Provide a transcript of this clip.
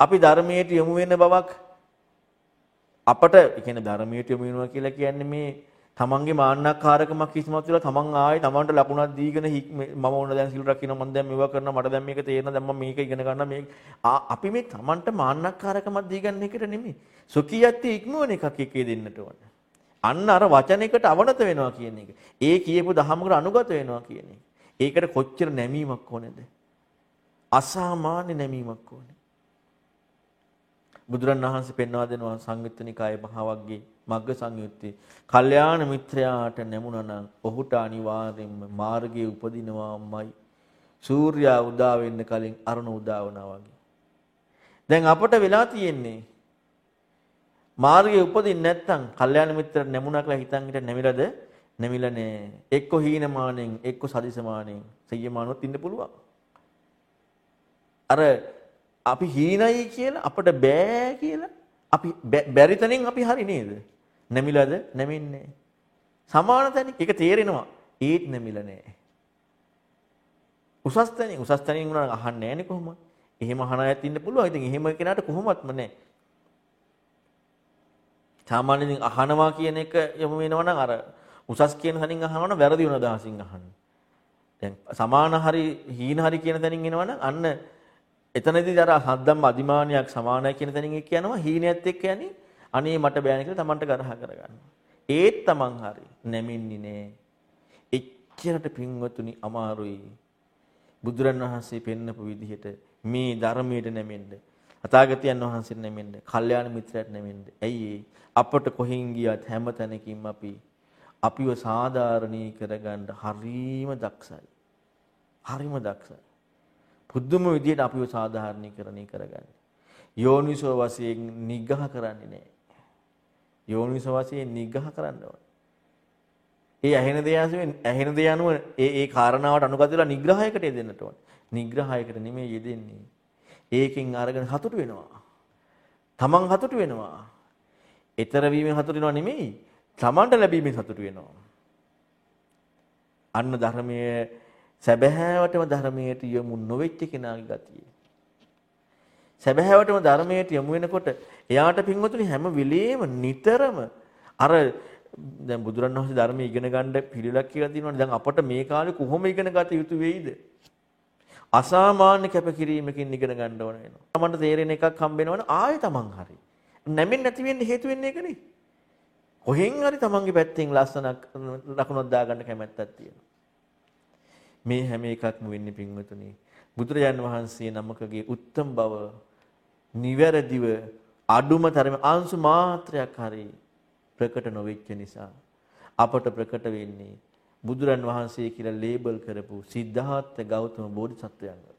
අපි ධර්මයට යොමු වෙන බවක් අපට කියන්නේ ධර්මයට යොමු වෙනවා කියලා කියන්නේ මේ තමන්ගේ මාන්නක්කාරකමක් කිසිමත් වෙලා තමන් ආයේ තමන්ට ලකුණක් දීගෙන හික්- මේ මම ඕන දැන් සිල් රකින්න මම දැන් මේවා කරනවා මට දැන් මේක තේරෙනවා දැන් මම මේක ඉගෙන ගන්නවා මේ ආ, අපි මේ තමන්ට මාන්නක්කාරකමක් දීගන්න එකට නෙමෙයි. සුඛියත්ති ඉක්මවන එකක් එකේ දෙන්නට ඕන. අන්න අර වචනයකට අවනත වෙනවා කියන එක. ඒ කියපු දහමකට අනුගත වෙනවා කියන එක. ඒකට කොච්චර නැමීමක් ඕනේද? අසාමාන්‍ය නැමීමක් ඕනේ. බුදුරන් වහන්සේ පෙන්වා දෙනවා සංයුත්ත නිකායේ මහවග්ගේ මග්ග සංයුත්තේ. කල්යාණ මිත්‍රයාට නැමුණා නම් ඔහුට අනිවාර්යෙන්ම මාර්ගයේ උපදිනවාමයි. සූර්යා උදා වෙන්න කලින් අරුණ උදා වුණා වගේ. දැන් අපට වෙලා තියෙන්නේ මාර්ගයේ උපදින්න නැත්නම් කල්යාණ මිත්‍රට නැමුණා කියලා හිතන් හිට නැමිලාද? නැමිලා නෑ. එක්ක හීනමානෙන් එක්ක සදිසමානෙන් සෙය්‍යමානොත් ඉන්න පුළුවන්. අර අපි හීනයි කියලා අපට බෑ කියලා අපි බැ- බැරි තැනින් අපි හරි නේද? නැමිලාද? නැමින්නේ. සමාන තැනින් ඒක තේරෙනවා. ඒත් නැමිලා නෑ. උසස් තැනින් උසස් තැනින් උනා අහන්නේ නෑනේ කොහොමද? එහෙම අහන අයත් ඉන්න පුළුවන්. ඉතින් එහෙම කෙනාට කොහොමත්ම නෑ. සාමාන්‍යයෙන් අහනවා කියන එක යමු වෙනවා නම් අර උසස් කියන තැනින් අහනවා නම් වැරදි වෙන අදහසින් අහන්න. දැන් සමාන හරි හීන හරි කියන තැනින් එනවා නම් අන්න එතනදී අර හද්දම් අදිමානියක් සමානයි කියන තැනින් එක්ක යනවා හීනයත් එක්ක යන්නේ අනේ මට බෑනේ කියලා Tamanට ගරහ කරගන්නවා. ඒත් Taman හරි නැමින්නේ නෑ. එච්චරට පින්වතුනි අමාරුයි. බුදුරන් වහන්සේ පෙන්නපු විදිහට මේ ධර්මයට නැමෙන්න. අතාගතයන් වහන්සේට නැමෙන්න. කල්යාණ මිත්‍රයට නැමෙන්න. ඇයි අපට කොහෙන් ගියත් හැම තැනකින්ම අපි අපිව සාධාරණී කරගන්න හරීම දක්ෂයි. හරිම දක්ෂයි. පුදුම විදියට අපිව සාධාරණීකරණය කරගන්න. යෝනිසෝ වශයෙන් නිග්‍රහ කරන්නේ නැහැ. යෝනිසෝ වශයෙන් නිග්‍රහ කරන්න ඕනේ. ඒ ඇහෙන දේ ඇසුවෙන් ඇහෙන දේ අනුව ඒ ඒ කාරණාවට අනුගත වෙලා නිග්‍රහයකට යෙදෙන්නට ඕනේ. නිග්‍රහයකට නෙමෙයි යෙදෙන්නේ. ඒකෙන් අරගෙන හතුටු වෙනවා. තමන් හතුටු වෙනවා. ඊතර වීමෙන් හතුටු වෙනවා නෙමෙයි. තමන්ට ලැබීමෙන් හතුටු වෙනවා. අන්න ධර්මයේ සැබෑවටම ධර්මයට යොමු නොවෙච්ච කෙනාගේ ගතිය. සැබෑවටම ධර්මයට යොමු වෙනකොට එයාට පින්වතුනි හැම වෙලේම නිතරම අර දැන් බුදුරණවහන්සේ ධර්මයේ ඉගෙන ගන්න පිළිලක් කියලා තියෙනවනේ. දැන් අපට මේ කාලේ කොහොම ඉගෙන ගත යුතු වෙයිද? අසාමාන්‍ය කැපකිරීමකින් ඉගෙන ගන්න ඕන වෙනවා. තමන්ට තේරෙන එකක් හම්බ වෙනවනේ ආයෙ තමන් හරි. නැමෙන්නේ නැති වෙන්න හේතු වෙන්නේ ඒකනේ. කොහෙන් හරි තමන්ගේ පැත්තෙන් ලස්සනක් ලකුණක් දාගන්න කැමැත්තක් තියෙනවා. මේ හැම එකක්ම වෙන්නේ පින්වතුනි. බුදුරජාන් වහන්සේ නමකගේ උත්තම බව නිවැරදිව අඩුම තරමේ අංශු මාත්‍රයක් හරි ප්‍රකට නොවෙච්ච නිසා අපට ප්‍රකට වෙන්නේ බුදුරන් වහන්සේ කියලා ලේබල් කරපු සිද්ධාර්ථ ගෞතම බෝධිසත්වයන්ව.